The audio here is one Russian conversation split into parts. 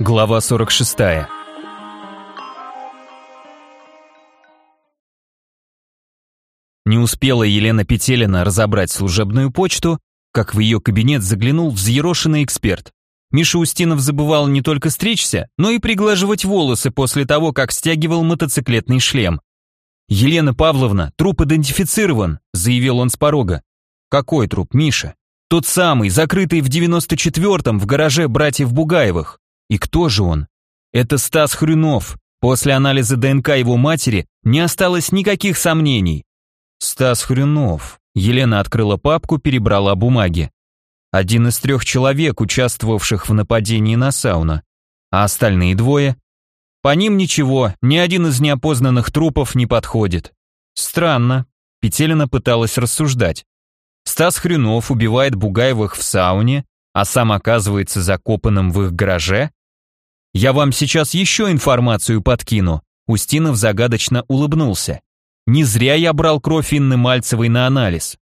Глава 46 Не успела Елена Петелина разобрать служебную почту, как в ее кабинет заглянул взъерошенный эксперт. Миша Устинов забывал не только стричься, но и приглаживать волосы после того, как стягивал мотоциклетный шлем. «Елена Павловна, труп идентифицирован», — заявил он с порога. «Какой труп, Миша?» «Тот самый, закрытый в 94-м в гараже братьев Бугаевых. И кто же он? Это Стас Хрюнов. После анализа ДНК его матери не осталось никаких сомнений. Стас Хрюнов. Елена открыла папку, перебрала бумаги. Один из трех человек, участвовавших в нападении на сауна. А остальные двое? По ним ничего, ни один из неопознанных трупов не подходит. Странно. Петелина пыталась рассуждать. Стас Хрюнов убивает Бугаевых в сауне, а сам оказывается закопанным в их гараже? Я вам сейчас еще информацию подкину. Устинов загадочно улыбнулся. Не зря я брал кровь Инны Мальцевой на анализ.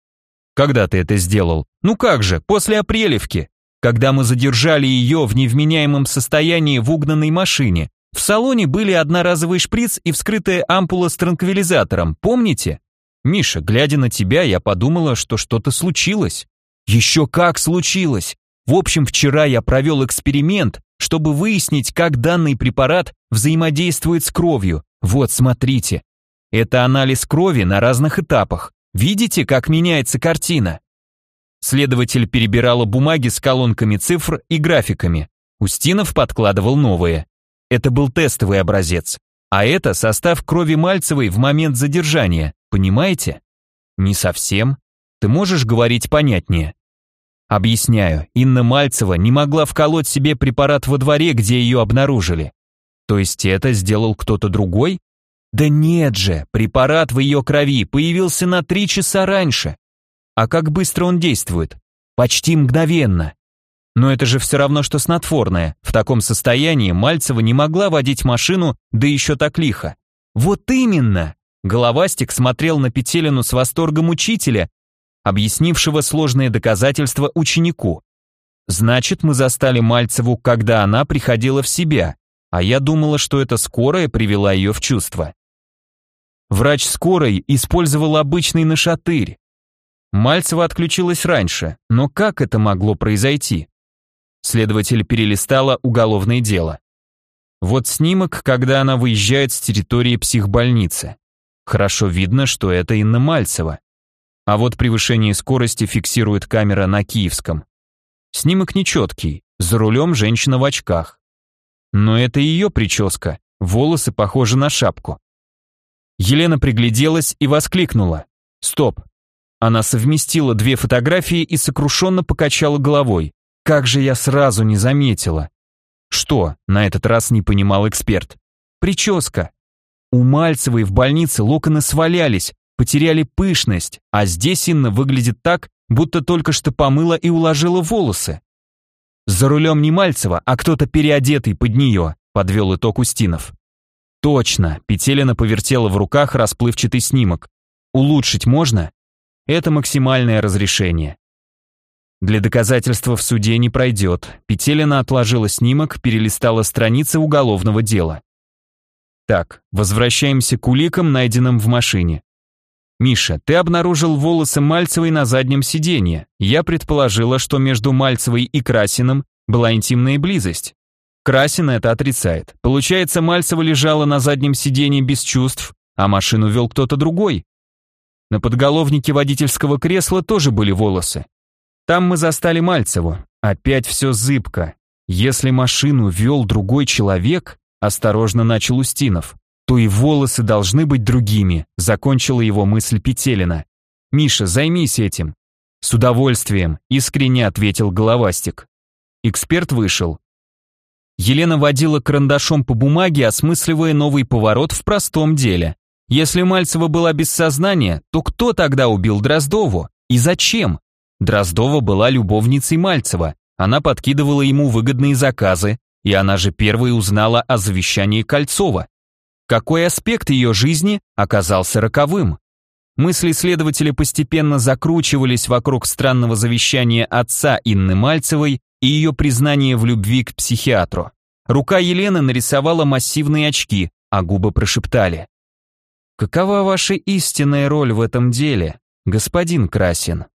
Когда ты это сделал? Ну как же, после Апрелевки. Когда мы задержали ее в невменяемом состоянии в угнанной машине. В салоне были одноразовый шприц и вскрытая ампула с транквилизатором, помните? Миша, глядя на тебя, я подумала, что что-то случилось. Еще как случилось. В общем, вчера я провел эксперимент, чтобы выяснить, как данный препарат взаимодействует с кровью. Вот, смотрите. Это анализ крови на разных этапах. Видите, как меняется картина? Следователь перебирала бумаги с колонками цифр и графиками. Устинов подкладывал новые. Это был тестовый образец. А это состав крови Мальцевой в момент задержания. Понимаете? Не совсем. Ты можешь говорить понятнее? Объясняю, Инна Мальцева не могла вколоть себе препарат во дворе, где ее обнаружили. То есть это сделал кто-то другой? Да нет же, препарат в ее крови появился на три часа раньше. А как быстро он действует? Почти мгновенно. Но это же все равно, что снотворное. В таком состоянии Мальцева не могла водить машину, да еще так лихо. Вот именно! Головастик смотрел на Петелину с восторгом учителя, объяснившего сложные доказательства ученику. Значит, мы застали Мальцеву, когда она приходила в себя, а я думала, что это скорая привела ее в чувство. Врач скорой использовал обычный нашатырь. Мальцева отключилась раньше, но как это могло произойти? Следователь перелистала уголовное дело. Вот снимок, когда она выезжает с территории психбольницы. Хорошо видно, что это Инна Мальцева. А вот превышение скорости фиксирует камера на Киевском. Снимок нечеткий, за рулем женщина в очках. Но это ее прическа, волосы похожи на шапку. Елена пригляделась и воскликнула. «Стоп!» Она совместила две фотографии и сокрушенно покачала головой. «Как же я сразу не заметила!» «Что?» — на этот раз не понимал эксперт. «Прическа!» У Мальцевой в больнице локоны свалялись, потеряли пышность, а здесь Инна выглядит так, будто только что помыла и уложила волосы. За рулем не Мальцева, а кто-то переодетый под нее, подвел итог Устинов. Точно, Петелина повертела в руках расплывчатый снимок. Улучшить можно? Это максимальное разрешение. Для доказательства в суде не пройдет. Петелина отложила снимок, перелистала страницы уголовного дела. Так, возвращаемся к уликам, найденным в машине. «Миша, ты обнаружил волосы Мальцевой на заднем сиденье. Я предположила, что между Мальцевой и Красиным была интимная близость. Красин это отрицает. Получается, Мальцева лежала на заднем сиденье без чувств, а машину вел кто-то другой. На подголовнике водительского кресла тоже были волосы. Там мы застали Мальцеву. Опять все зыбко. Если машину вел другой человек, осторожно начал Устинов то и волосы должны быть другими, закончила его мысль Петелина. Миша, займись этим. С удовольствием, искренне ответил Головастик. Эксперт вышел. Елена водила карандашом по бумаге, осмысливая новый поворот в простом деле. Если Мальцева была без сознания, то кто тогда убил Дроздову? И зачем? Дроздова была любовницей Мальцева. Она подкидывала ему выгодные заказы, И она же первой узнала о завещании Кольцова. Какой аспект ее жизни оказался роковым? Мысли следователя постепенно закручивались вокруг странного завещания отца Инны Мальцевой и ее признания в любви к психиатру. Рука Елены нарисовала массивные очки, а губы прошептали. «Какова ваша истинная роль в этом деле, господин Красин?»